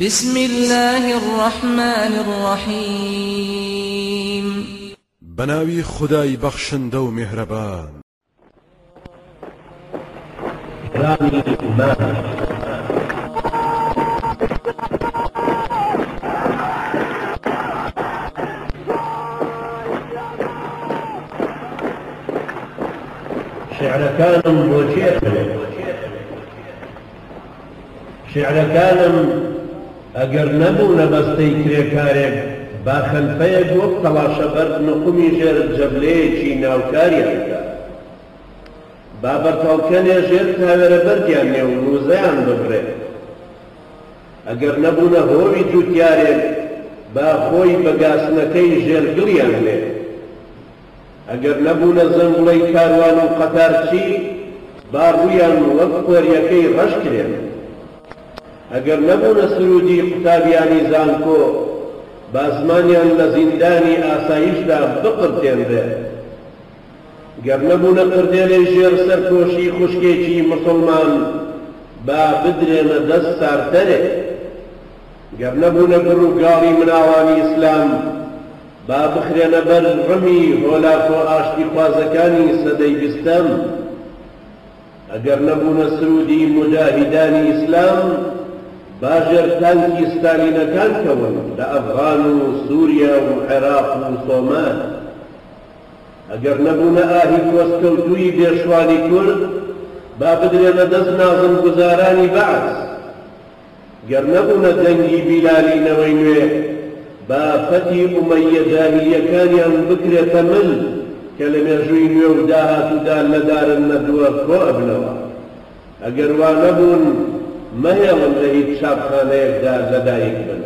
بسم الله الرحمن الرحيم. بناوي خداي بخشن دو مهربان. رامي بۆ چێ شعرەکانم ئەگەر نەبوو لە بەستەی کرێکارێک با خەلفەیەک وەک تەڵاشەبەر نقمی ژێر جەبلەیەکی ناوکاریان با بەرتاڵکەنێ ژێر تاوێرە بەردیان نێ و نوزەیان ببرێت ئەگەر نەبوونە هۆوی جوتیارێک با خۆی بەگاسنەکەی ژێرگڵیان لێ ئەگەر نەبوونە زەنگڵەی کاروان و قەتارچی با ڕوویان وەک قۆریەکەی ڕەش کرێن ئەگەر نەبوونە سرودی قوتابیانی زانکۆ باسمانیان لە زیندانی ئاسایشدا بقرتێنرێ گەر نەبوونە قردێنێ ژێر سەرکۆشی خوشکێکی مسلمان با بدرێنە دەست سارتەرێ گەر نەبوونە بڕ و گاڵی مناوانی ئیسلام با بخرێنە بەر ڕمی هۆلاک و ئاشتی خوازەکانی سەدەی بیستەم. ئەگەر نەبوونە سرودی مجاهیدانی ئیسلام باژێر تانکی ستالینەکان کەون لە ئەفغان و سووریا و عێراق و سۆمان ئەگەر نەبوونە ئاهی کۆستکەوتووی دێشوانی کورد با بدرێنە دەست نازم گوزارانی بەعس گەر نەبوونە دەنگی بیلالینەوەی نوێ با فەتی ئومەیە جاهلیەکانیان بکرێتە مل کە لە مێژووی نوێ و داهاتوودا لەدارن نەدووە کۆ ئەبنەوە ئەگەر وا نەبوون مەهێڵن لە هیچ چاپخانەیەکدا لەدایک بن